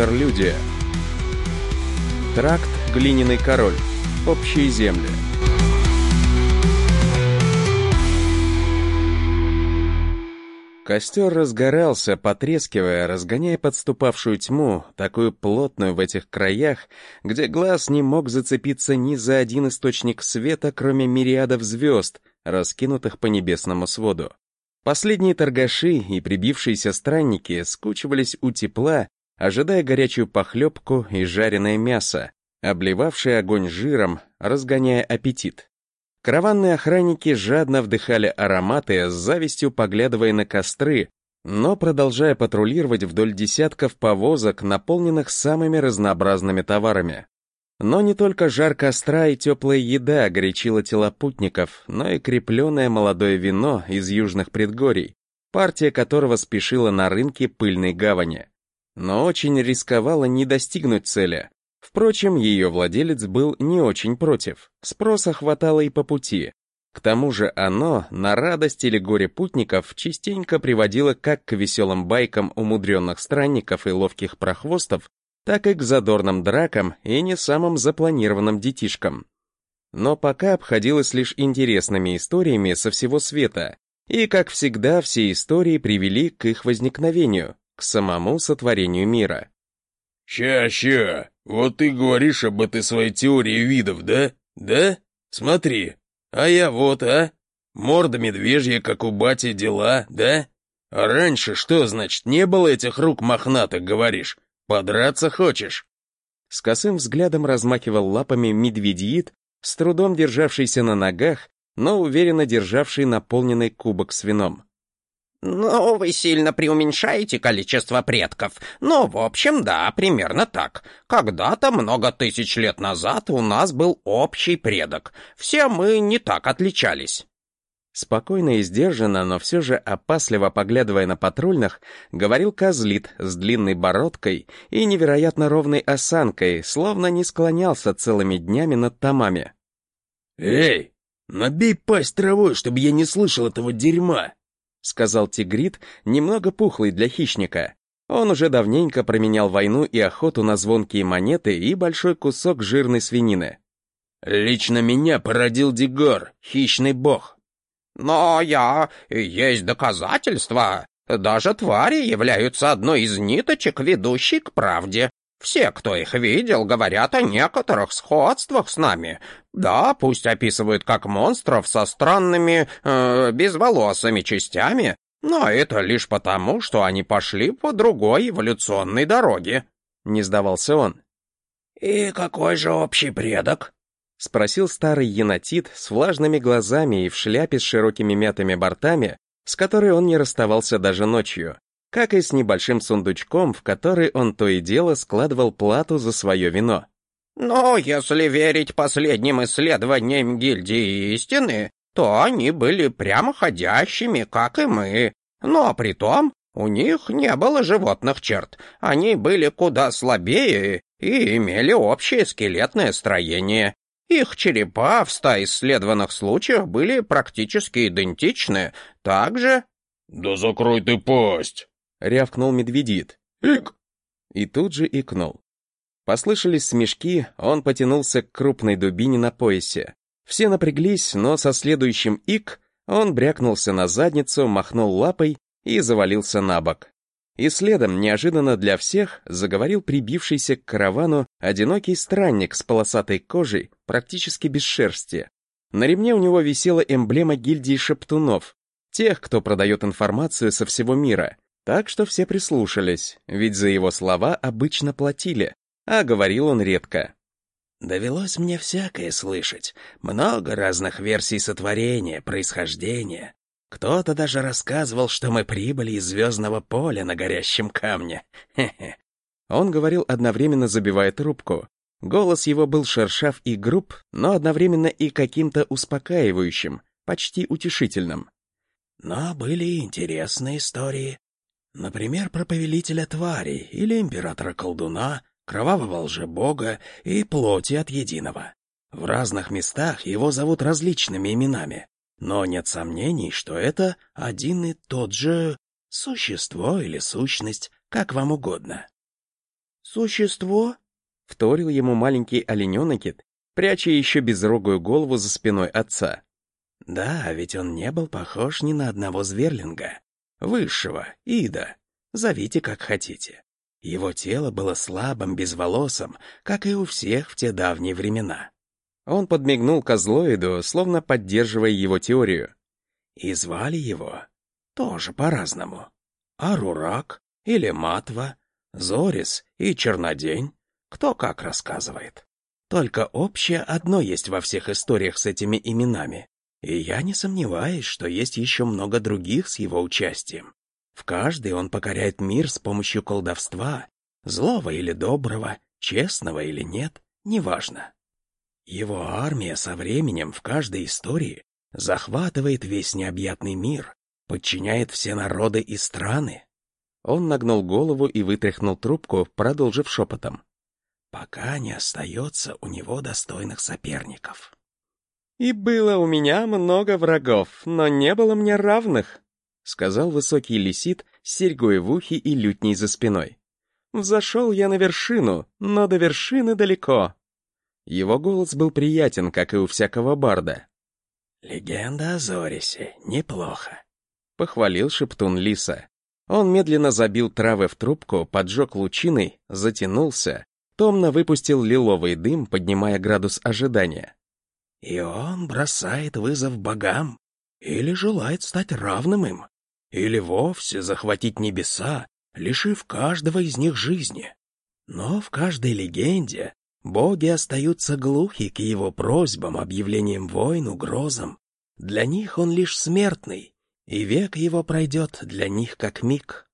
Интерлюдия. Тракт «Глиняный король». Общие земли. Костер разгорался, потрескивая, разгоняя подступавшую тьму, такую плотную в этих краях, где глаз не мог зацепиться ни за один источник света, кроме мириадов звезд, раскинутых по небесному своду. Последние торгаши и прибившиеся странники скучивались у тепла, ожидая горячую похлебку и жареное мясо, обливавшее огонь жиром, разгоняя аппетит. Караванные охранники жадно вдыхали ароматы, с завистью поглядывая на костры, но продолжая патрулировать вдоль десятков повозок, наполненных самыми разнообразными товарами. Но не только жар костра и теплая еда горячила тела путников, но и крепленное молодое вино из южных предгорий, партия которого спешила на рынке пыльной гавани. Но очень рисковала не достигнуть цели, Впрочем, ее владелец был не очень против, спроса хватало и по пути. К тому же оно, на радость или горе путников, частенько приводило как к веселым байкам умудренных странников и ловких прохвостов, так и к задорным дракам и не самым запланированным детишкам. Но пока обходилось лишь интересными историями со всего света, и, как всегда, все истории привели к их возникновению, к самому сотворению мира. «Ща-ща, вот ты говоришь об этой своей теории видов, да? Да? Смотри. А я вот, а? Морда медвежья, как у бати, дела, да? А раньше что, значит, не было этих рук мохнатых, говоришь? Подраться хочешь?» С косым взглядом размахивал лапами медведиит, с трудом державшийся на ногах, но уверенно державший наполненный кубок с вином. «Ну, вы сильно преуменьшаете количество предков. Ну, в общем, да, примерно так. Когда-то, много тысяч лет назад, у нас был общий предок. Все мы не так отличались». Спокойно и сдержанно, но все же опасливо поглядывая на патрульных, говорил козлит с длинной бородкой и невероятно ровной осанкой, словно не склонялся целыми днями над томами. «Эй, набей пасть травой, чтобы я не слышал этого дерьма!» — сказал тигрит, немного пухлый для хищника. Он уже давненько променял войну и охоту на звонкие монеты и большой кусок жирной свинины. «Лично меня породил Дигор, хищный бог». «Но я... есть доказательства. Даже твари являются одной из ниточек, ведущей к правде. Все, кто их видел, говорят о некоторых сходствах с нами. Да, пусть описывают как монстров со странными, э, безволосыми частями, но это лишь потому, что они пошли по другой эволюционной дороге. Не сдавался он. «И какой же общий предок?» — спросил старый енотит с влажными глазами и в шляпе с широкими мятыми бортами, с которой он не расставался даже ночью как и с небольшим сундучком, в который он то и дело складывал плату за свое вино. «Но если верить последним исследованиям гильдии истины, то они были прямоходящими, как и мы. Но при том у них не было животных черт, они были куда слабее и имели общее скелетное строение. Их черепа в ста исследованных случаях были практически идентичны, также... «Да закрой ты пасть!» — рявкнул медведит. «Ик!» И тут же икнул. Послышались смешки, он потянулся к крупной дубине на поясе. Все напряглись, но со следующим ик он брякнулся на задницу, махнул лапой и завалился на бок. И следом, неожиданно для всех, заговорил прибившийся к каравану одинокий странник с полосатой кожей, практически без шерсти. На ремне у него висела эмблема гильдии шептунов, тех, кто продает информацию со всего мира, так что все прислушались, ведь за его слова обычно платили, а говорил он редко. «Довелось мне всякое слышать, много разных версий сотворения, происхождения. Кто-то даже рассказывал, что мы прибыли из звездного поля на горящем камне. Хе-хе». Он говорил одновременно забивая трубку. Голос его был шершав и груб, но одновременно и каким-то успокаивающим, почти утешительным. Но были интересные истории. Например, про повелителя тварей или императора-колдуна, кровавого лжебога и плоти от единого. В разных местах его зовут различными именами, но нет сомнений, что это один и тот же существо или сущность, как вам угодно. «Существо?» — вторил ему маленький олененокит, пряча еще безрогую голову за спиной отца. «Да, ведь он не был похож ни на одного зверлинга. Высшего, Ида. Зовите как хотите. Его тело было слабым, безволосым, как и у всех в те давние времена. Он подмигнул козлоиду, словно поддерживая его теорию. И звали его тоже по-разному. Арурак или Матва, Зорис и Чернодень, кто как рассказывает. Только общее одно есть во всех историях с этими именами. И я не сомневаюсь, что есть еще много других с его участием. В каждой он покоряет мир с помощью колдовства, злого или доброго, честного или нет, неважно. Его армия со временем в каждой истории захватывает весь необъятный мир, подчиняет все народы и страны. Он нагнул голову и вытряхнул трубку, продолжив шепотом. Пока не остается у него достойных соперников. «И было у меня много врагов, но не было мне равных», — сказал высокий лисит с серьгой в ухе и лютней за спиной. «Взошел я на вершину, но до вершины далеко». Его голос был приятен, как и у всякого барда. «Легенда о Зорисе. Неплохо», — похвалил шептун лиса. Он медленно забил травы в трубку, поджег лучиной, затянулся, томно выпустил лиловый дым, поднимая градус ожидания. И он бросает вызов богам, или желает стать равным им, или вовсе захватить небеса, лишив каждого из них жизни. Но в каждой легенде боги остаются глухи к его просьбам, объявлениям войн, угрозам. Для них он лишь смертный, и век его пройдет для них как миг.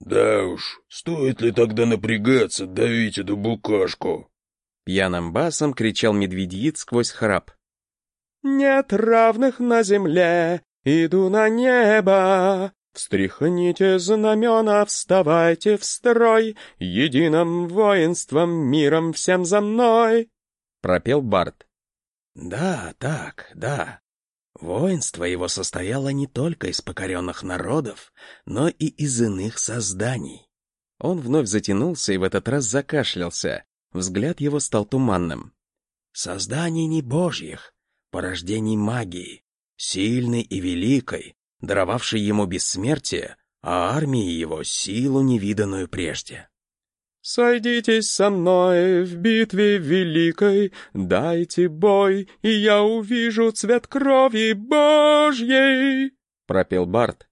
«Да уж, стоит ли тогда напрягаться, давить эту букашку?» Пьяным басом кричал медведиит сквозь храп. «Нет равных на земле, иду на небо. Встряхните знамена, вставайте в строй, Единым воинством, миром всем за мной!» Пропел Барт. «Да, так, да. Воинство его состояло не только из покоренных народов, но и из иных созданий». Он вновь затянулся и в этот раз закашлялся, Взгляд его стал туманным. «Созданий не божьих, порождений магии, сильной и великой, даровавшей ему бессмертие, а армии его силу невиданную прежде». «Сойдитесь со мной в битве великой, дайте бой, и я увижу цвет крови Божьей!» — пропел Барт.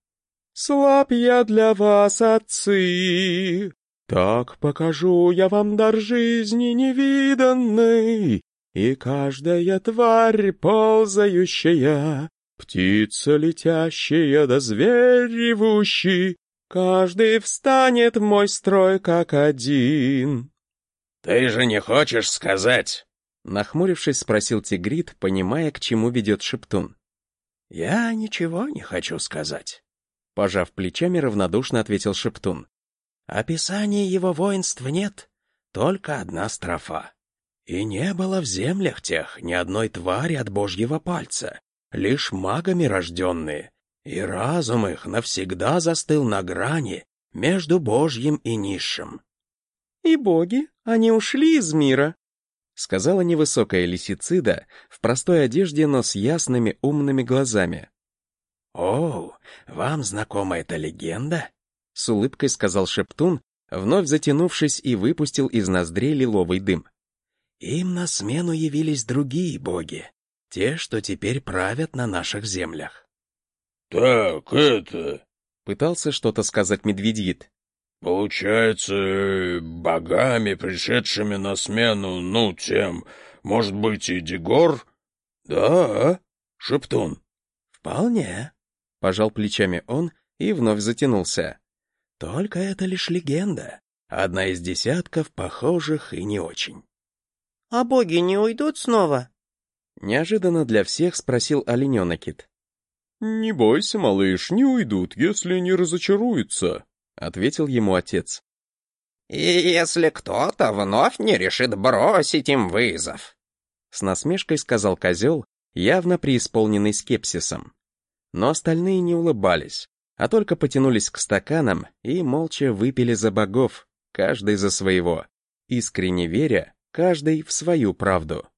«Слаб я для вас, отцы, так покажу я вам дар жизни невиданный, и каждая тварь ползающая, птица летящая да зверь ревущий, каждый встанет мой строй как один. «Ты же не хочешь сказать?» Нахмурившись, спросил Тигрит, понимая, к чему ведет Шептун. «Я ничего не хочу сказать», — пожав плечами, равнодушно ответил Шептун. Описания его воинств нет, только одна строфа. И не было в землях тех ни одной твари от божьего пальца, лишь магами рожденные, и разум их навсегда застыл на грани между божьим и низшим. «И боги, они ушли из мира», — сказала невысокая лисицида в простой одежде, но с ясными умными глазами. «О, вам знакома эта легенда?» С улыбкой сказал Шептун, вновь затянувшись и выпустил из ноздрей лиловый дым. Им на смену явились другие боги, те, что теперь правят на наших землях. Так, это... Пытался что-то сказать медведит. Получается, богами, пришедшими на смену, ну, тем, может быть, и Дегор? Да, Шептун? Вполне. Пожал плечами он и вновь затянулся. Только это лишь легенда, одна из десятков похожих и не очень. — А боги не уйдут снова? Неожиданно для всех спросил олененокит. — Не бойся, малыш, не уйдут, если не разочаруются, — ответил ему отец. — И если кто-то вновь не решит бросить им вызов. С насмешкой сказал козел, явно преисполненный скепсисом. Но остальные не улыбались а только потянулись к стаканам и молча выпили за богов, каждый за своего, искренне веря, каждый в свою правду.